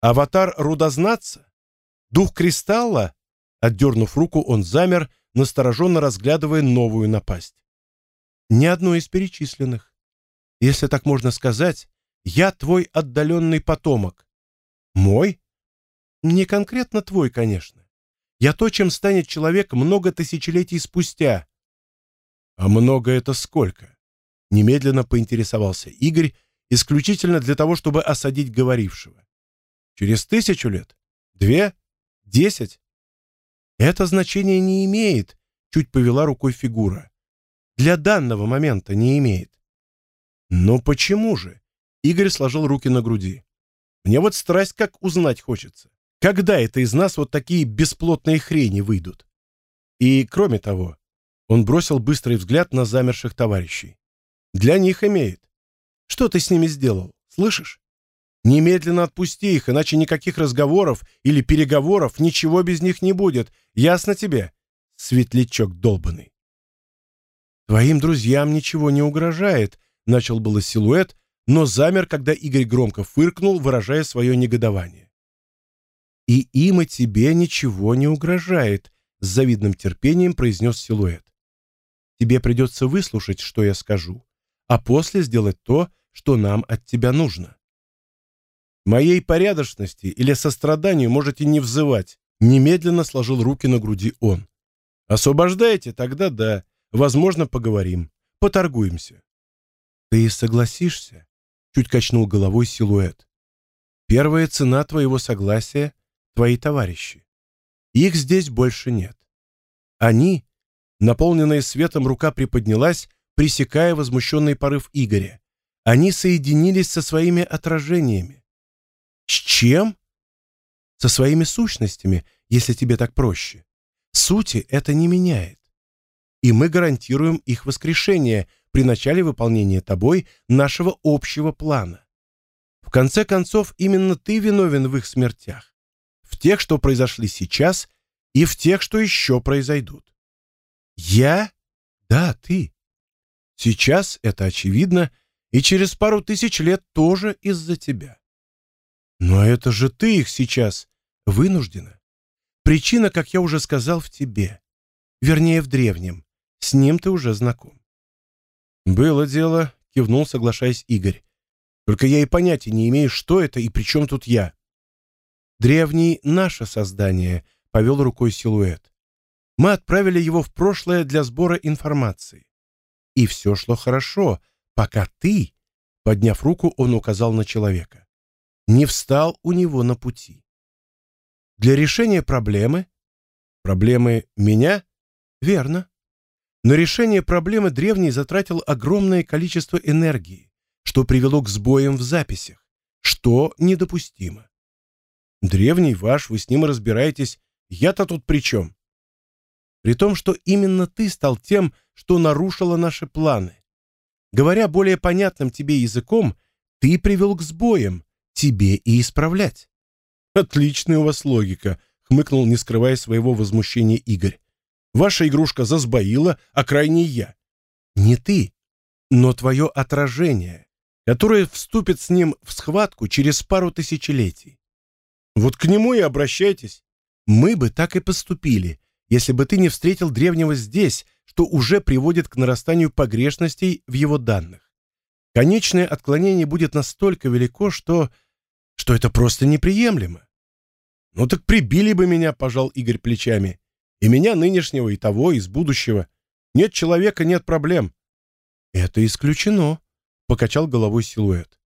Аватар рудознатца? Дух кристалла?» Отдернув руку, он замер, настороженно разглядывая новую напасть. «Ни одно из перечисленных. Если так можно сказать, я твой отдаленный потомок». «Мой?» «Не конкретно твой, конечно. Я то, чем станет человек много тысячелетий спустя». «А много это сколько?» Немедленно поинтересовался Игорь, исключительно для того, чтобы осадить говорившего. «Через тысячу лет? Две? Десять?» «Это значение не имеет», — чуть повела рукой фигура. «Для данного момента не имеет». «Но почему же?» — Игорь сложил руки на груди. «Мне вот страсть как узнать хочется. Когда это из нас вот такие бесплотные хрени выйдут?» И, кроме того, он бросил быстрый взгляд на замерших товарищей. Для них имеет. Что ты с ними сделал? Слышишь? Немедленно отпусти их, иначе никаких разговоров или переговоров, ничего без них не будет. Ясно тебе? Светлячок долбанный. Твоим друзьям ничего не угрожает, начал было силуэт, но замер, когда Игорь громко фыркнул, выражая свое негодование. И им и тебе ничего не угрожает, с завидным терпением произнес силуэт. Тебе придется выслушать, что я скажу а после сделать то, что нам от тебя нужно. Моей порядочности или состраданию можете не взывать, немедленно сложил руки на груди он. Освобождаете, тогда да, возможно, поговорим, поторгуемся. Ты согласишься? Чуть качнул головой силуэт. Первая цена твоего согласия твои товарищи. Их здесь больше нет. Они, наполненная светом рука приподнялась, пресекая возмущенный порыв Игоря. Они соединились со своими отражениями. С чем? Со своими сущностями, если тебе так проще. Сути это не меняет. И мы гарантируем их воскрешение при начале выполнения тобой нашего общего плана. В конце концов, именно ты виновен в их смертях. В тех, что произошли сейчас, и в тех, что еще произойдут. Я? Да, ты. Сейчас это очевидно, и через пару тысяч лет тоже из-за тебя. Но это же ты их сейчас вынуждена. Причина, как я уже сказал, в тебе. Вернее, в древнем. С ним ты уже знаком. Было дело, кивнул, соглашаясь Игорь. Только я и понятия не имею, что это и при чем тут я. Древний — наше создание, повел рукой силуэт. Мы отправили его в прошлое для сбора информации. И все шло хорошо, пока ты, подняв руку, он указал на человека, не встал у него на пути. Для решения проблемы, проблемы меня, верно. Но решение проблемы древний затратил огромное количество энергии, что привело к сбоям в записях, что недопустимо. Древний ваш, вы с ним разбираетесь, я-то тут при чем? При том, что именно ты стал тем, что нарушило наши планы. Говоря более понятным тебе языком, ты привел к сбоям, тебе и исправлять. Отличная у вас логика, хмыкнул, не скрывая своего возмущения Игорь. Ваша игрушка засбоила, а крайне я. Не ты, но твое отражение, которое вступит с ним в схватку через пару тысячелетий. Вот к нему и обращайтесь. Мы бы так и поступили, если бы ты не встретил древнего здесь, что уже приводит к нарастанию погрешностей в его данных. Конечное отклонение будет настолько велико, что что это просто неприемлемо. Ну так прибили бы меня, пожал Игорь плечами. И меня нынешнего, и того, из будущего. Нет человека, нет проблем. Это исключено, покачал головой силуэт.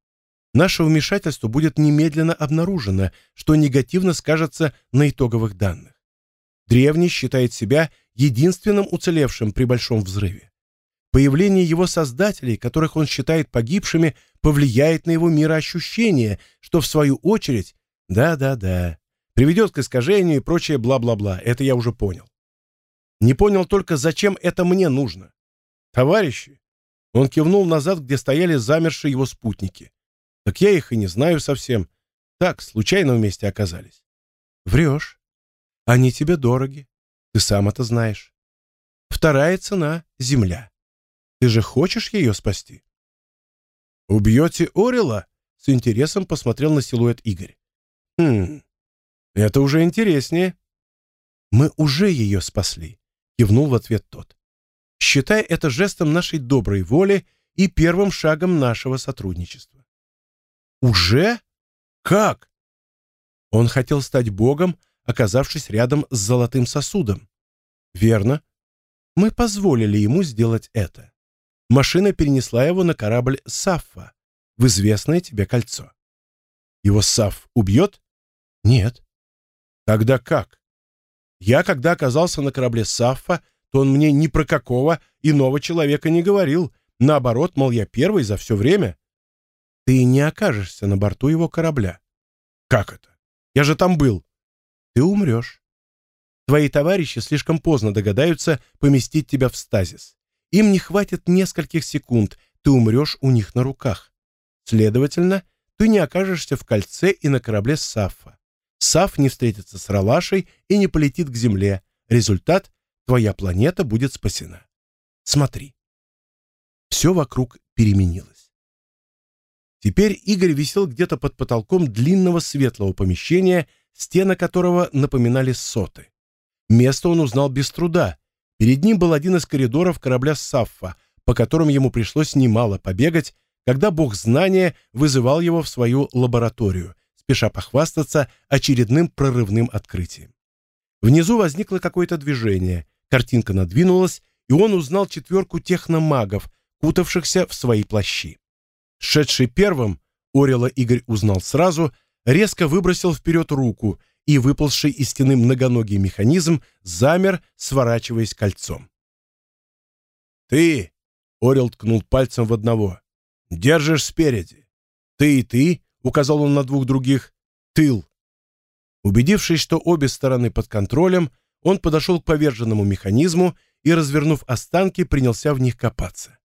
Наше вмешательство будет немедленно обнаружено, что негативно скажется на итоговых данных. Древний считает себя единственным уцелевшим при большом взрыве. Появление его создателей, которых он считает погибшими, повлияет на его мироощущение, что в свою очередь, да-да-да, приведет к искажению и прочее бла-бла-бла. Это я уже понял. Не понял только, зачем это мне нужно. Товарищи, он кивнул назад, где стояли замершие его спутники. Так я их и не знаю совсем. Так, случайно вместе оказались. Врешь. Они тебе дороги. Ты сам это знаешь. Вторая цена — земля. Ты же хочешь ее спасти? Убьете Орела? С интересом посмотрел на силуэт Игорь. Хм, это уже интереснее. Мы уже ее спасли, кивнул в ответ тот. Считай это жестом нашей доброй воли и первым шагом нашего сотрудничества. Уже? Как? Он хотел стать богом, оказавшись рядом с золотым сосудом. Верно. Мы позволили ему сделать это. Машина перенесла его на корабль Саффа, в известное тебе кольцо. Его Саф убьет? Нет. Тогда как? Я, когда оказался на корабле Саффа, то он мне ни про какого иного человека не говорил. Наоборот, мол, я первый за все время. Ты не окажешься на борту его корабля. Как это? Я же там был. Ты умрешь. Твои товарищи слишком поздно догадаются поместить тебя в стазис. Им не хватит нескольких секунд, ты умрешь у них на руках. Следовательно, ты не окажешься в кольце и на корабле Сафа. Саф не встретится с Ралашей и не полетит к земле. Результат — твоя планета будет спасена. Смотри. Все вокруг переменилось. Теперь Игорь висел где-то под потолком длинного светлого помещения, стены которого напоминали соты. Место он узнал без труда. Перед ним был один из коридоров корабля Саффа, по которым ему пришлось немало побегать, когда бог знания вызывал его в свою лабораторию, спеша похвастаться очередным прорывным открытием. Внизу возникло какое-то движение, картинка надвинулась, и он узнал четверку техномагов, кутавшихся в свои плащи. Шедший первым, Орела Игорь узнал сразу, резко выбросил вперед руку, и выползший из стены многоногий механизм замер, сворачиваясь кольцом. «Ты!» — Орел ткнул пальцем в одного. «Держишь спереди. Ты и ты!» — указал он на двух других. «Тыл!» Убедившись, что обе стороны под контролем, он подошел к поверженному механизму и, развернув останки, принялся в них копаться.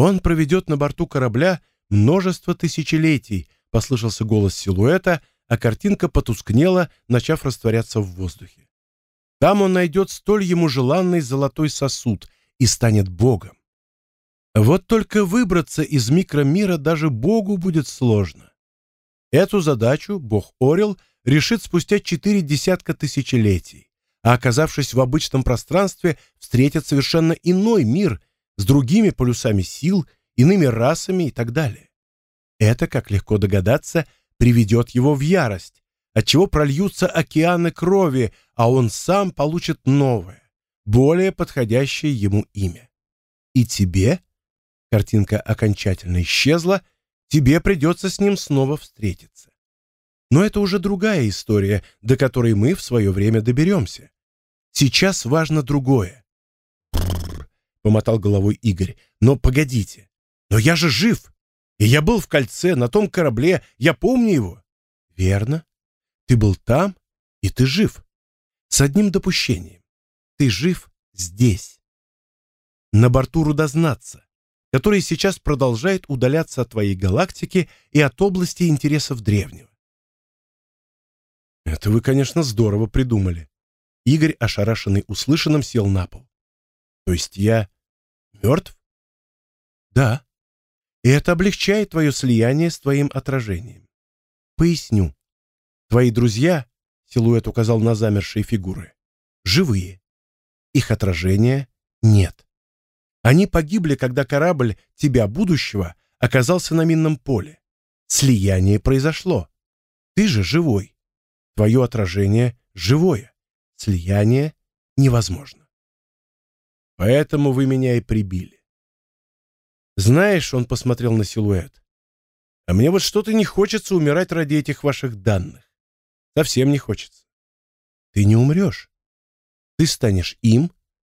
Он проведет на борту корабля множество тысячелетий, послышался голос силуэта, а картинка потускнела, начав растворяться в воздухе. Там он найдет столь ему желанный золотой сосуд и станет богом. Вот только выбраться из микромира даже богу будет сложно. Эту задачу бог Орел решит спустя четыре десятка тысячелетий, а оказавшись в обычном пространстве, встретит совершенно иной мир с другими полюсами сил, иными расами и так далее. Это, как легко догадаться, приведет его в ярость, отчего прольются океаны крови, а он сам получит новое, более подходящее ему имя. И тебе, картинка окончательно исчезла, тебе придется с ним снова встретиться. Но это уже другая история, до которой мы в свое время доберемся. Сейчас важно другое. Помотал головой Игорь. Но погодите. Но я же жив. И я был в кольце, на том корабле, я помню его. Верно. Ты был там, и ты жив. С одним допущением. Ты жив здесь. На борту рудознатца, который сейчас продолжает удаляться от твоей галактики и от области интересов древнего. Это вы, конечно, здорово придумали. Игорь, ошарашенный услышанным, сел на пол. То есть я мертв? Да и это облегчает твое слияние с твоим отражением. Поясню. Твои друзья, силуэт указал на замершие фигуры, живые. Их отражения нет. Они погибли, когда корабль тебя будущего оказался на минном поле. Слияние произошло. Ты же живой. Твое отражение живое. Слияние невозможно. Поэтому вы меня и прибили. Знаешь, он посмотрел на силуэт. А мне вот что-то не хочется умирать ради этих ваших данных. Совсем не хочется. Ты не умрешь. Ты станешь им,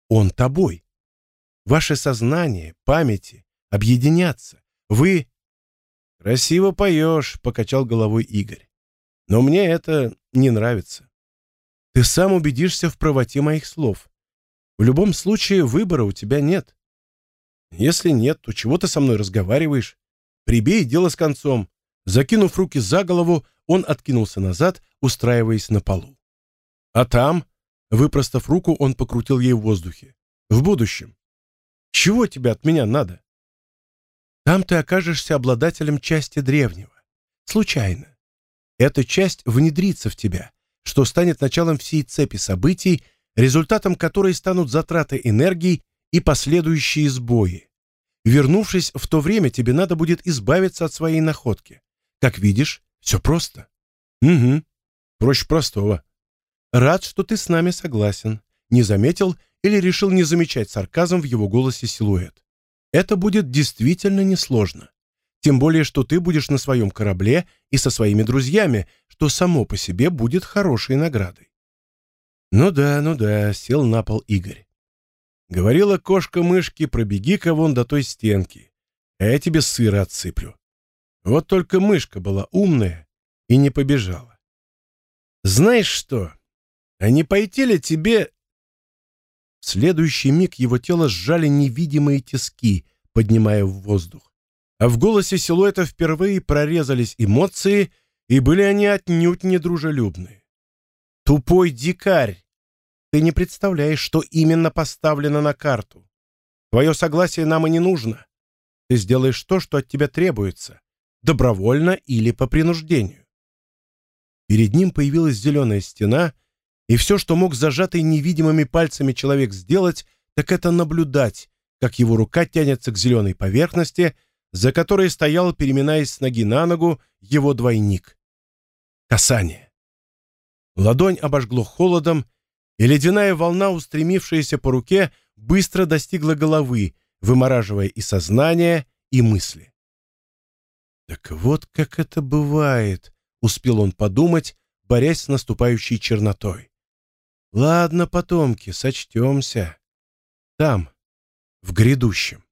он тобой. Ваше сознание, памяти объединятся. Вы... Красиво поешь, покачал головой Игорь. Но мне это не нравится. Ты сам убедишься в правоте моих слов. В любом случае выбора у тебя нет. Если нет, то чего ты со мной разговариваешь? Прибей дело с концом. Закинув руки за голову, он откинулся назад, устраиваясь на полу. А там, выпростав руку, он покрутил ей в воздухе. В будущем. Чего тебе от меня надо? Там ты окажешься обладателем части древнего. Случайно. Эта часть внедрится в тебя, что станет началом всей цепи событий, результатом которой станут затраты энергии и последующие сбои. Вернувшись в то время, тебе надо будет избавиться от своей находки. Как видишь, все просто. Угу. Проще простого. Рад, что ты с нами согласен. Не заметил или решил не замечать сарказм в его голосе силуэт. Это будет действительно несложно. Тем более, что ты будешь на своем корабле и со своими друзьями, что само по себе будет хорошей наградой. Ну да, ну да, сел на пол Игорь. Говорила кошка-мышки, пробеги-ка вон до той стенки, а я тебе сыра отсыплю. Вот только мышка была умная и не побежала. Знаешь что, а не пойти ли тебе... В следующий миг его тело сжали невидимые тиски, поднимая в воздух а в голосе силуэта впервые прорезались эмоции, и были они отнюдь не дружелюбные. «Тупой дикарь! Ты не представляешь, что именно поставлено на карту. Твое согласие нам и не нужно. Ты сделаешь то, что от тебя требуется, добровольно или по принуждению». Перед ним появилась зеленая стена, и все, что мог зажатый невидимыми пальцами человек сделать, так это наблюдать, как его рука тянется к зеленой поверхности, за которой стоял, переминаясь с ноги на ногу, его двойник. Касание. Ладонь обожгло холодом, и ледяная волна, устремившаяся по руке, быстро достигла головы, вымораживая и сознание, и мысли. «Так вот как это бывает», — успел он подумать, борясь с наступающей чернотой. «Ладно, потомки, сочтемся. Там, в грядущем».